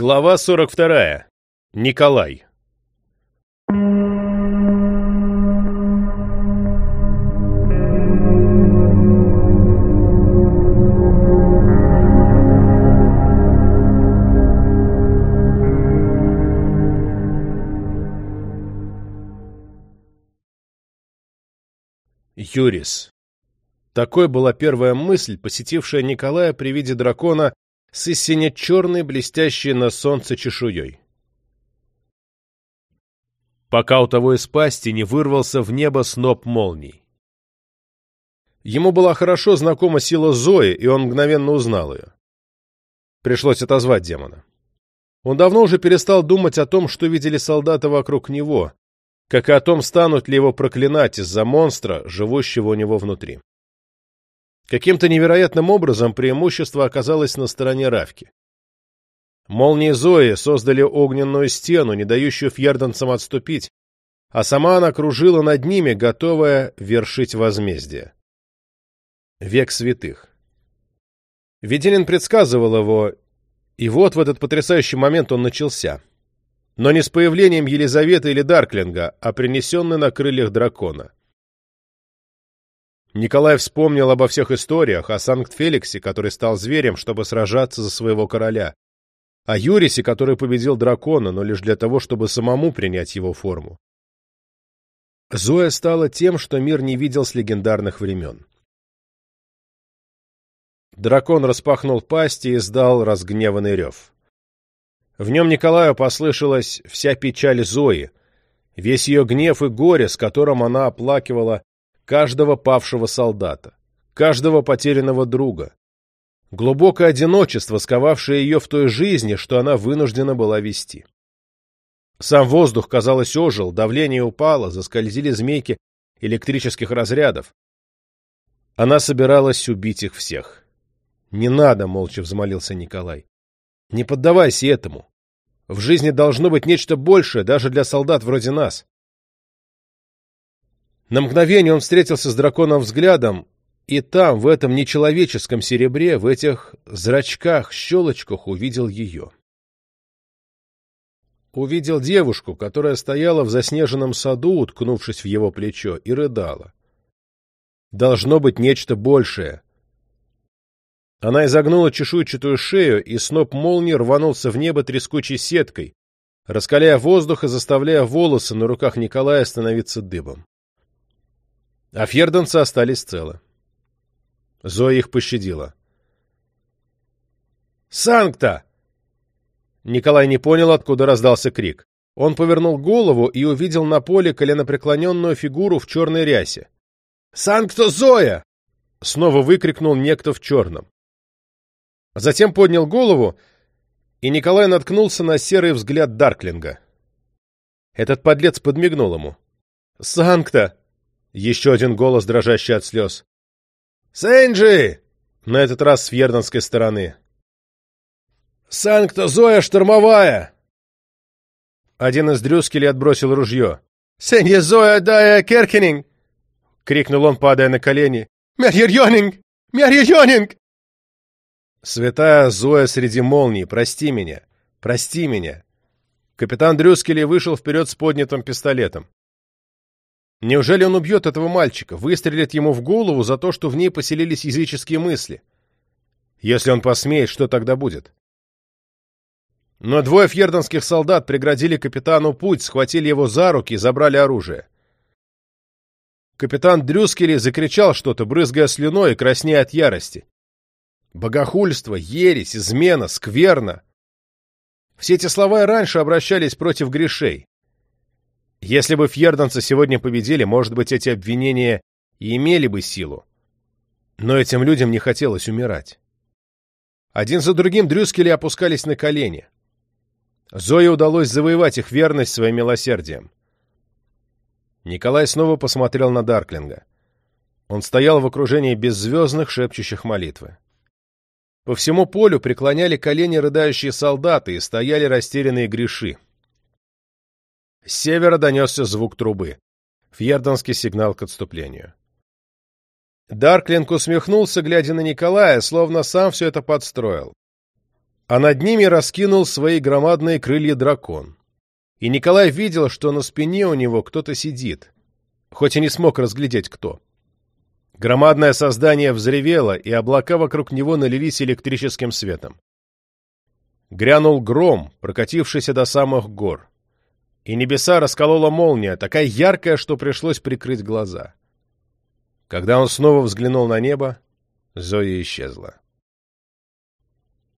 Глава 42. Николай. Юрис. Такой была первая мысль, посетившая Николая при виде дракона с истине черной, блестящей на солнце чешуей. Пока у того из пасти не вырвался в небо сноп молний. Ему была хорошо знакома сила Зои, и он мгновенно узнал ее. Пришлось отозвать демона. Он давно уже перестал думать о том, что видели солдаты вокруг него, как и о том, станут ли его проклинать из-за монстра, живущего у него внутри. Каким-то невероятным образом преимущество оказалось на стороне Равки. Молнии Зои создали огненную стену, не дающую фьерданцам отступить, а сама она кружила над ними, готовая вершить возмездие. Век святых. Веденин предсказывал его, и вот в этот потрясающий момент он начался. Но не с появлением Елизаветы или Дарклинга, а принесенный на крыльях дракона. Николай вспомнил обо всех историях, о Санкт-Феликсе, который стал зверем, чтобы сражаться за своего короля, о Юрисе, который победил дракона, но лишь для того, чтобы самому принять его форму. Зоя стала тем, что мир не видел с легендарных времен. Дракон распахнул пасть и издал разгневанный рев. В нем Николаю послышалась вся печаль Зои, весь ее гнев и горе, с которым она оплакивала каждого павшего солдата, каждого потерянного друга. Глубокое одиночество, сковавшее ее в той жизни, что она вынуждена была вести. Сам воздух, казалось, ожил, давление упало, заскользили змейки электрических разрядов. Она собиралась убить их всех. «Не надо», — молча взмолился Николай. «Не поддавайся этому. В жизни должно быть нечто большее, даже для солдат вроде нас. На мгновение он встретился с драконом взглядом, и там, в этом нечеловеческом серебре, в этих зрачках-щелочках увидел ее. Увидел девушку, которая стояла в заснеженном саду, уткнувшись в его плечо, и рыдала. Должно быть нечто большее. Она изогнула чешуйчатую шею, и сноп молнии рванулся в небо трескучей сеткой, раскаляя воздух и заставляя волосы на руках Николая становиться дыбом. А фьерданцы остались целы. Зоя их пощадила. «Санкта!» Николай не понял, откуда раздался крик. Он повернул голову и увидел на поле коленопреклоненную фигуру в черной рясе. «Санкта Зоя!» — снова выкрикнул некто в черном. Затем поднял голову, и Николай наткнулся на серый взгляд Дарклинга. Этот подлец подмигнул ему. «Санкта!» Еще один голос, дрожащий от слез. «Сэнджи!» На этот раз с фьердонской стороны. «Санкта Зоя штурмовая!» Один из дрюскелей отбросил ружье. «Сенья Зоя дая Керкенинг!» — крикнул он, падая на колени. «Мерьер Йонинг! Мерьер Йонинг!» «Святая Зоя среди молний, прости меня! Прости меня!» Капитан Дрюскели вышел вперед с поднятым пистолетом. Неужели он убьет этого мальчика, выстрелит ему в голову за то, что в ней поселились языческие мысли? Если он посмеет, что тогда будет? Но двое фьердонских солдат преградили капитану путь, схватили его за руки и забрали оружие. Капитан Дрюскели закричал что-то, брызгая слюной и краснея от ярости. Богохульство, ересь, измена, скверно. Все эти слова и раньше обращались против грешей. Если бы фьерданцы сегодня победили, может быть, эти обвинения и имели бы силу. Но этим людям не хотелось умирать. Один за другим дрюскели опускались на колени. Зое удалось завоевать их верность своим милосердием. Николай снова посмотрел на Дарклинга. Он стоял в окружении беззвездных, шепчущих молитвы. По всему полю преклоняли колени рыдающие солдаты и стояли растерянные греши. С севера донесся звук трубы. Фьердонский сигнал к отступлению. Дарклинг усмехнулся, глядя на Николая, словно сам все это подстроил. а над ними раскинул свои громадные крылья дракон. И Николай видел, что на спине у него кто-то сидит, хоть и не смог разглядеть кто. Громадное создание взревело, и облака вокруг него налились электрическим светом. Грянул гром, прокатившийся до самых гор. И небеса расколола молния, такая яркая, что пришлось прикрыть глаза. Когда он снова взглянул на небо, Зоя исчезла.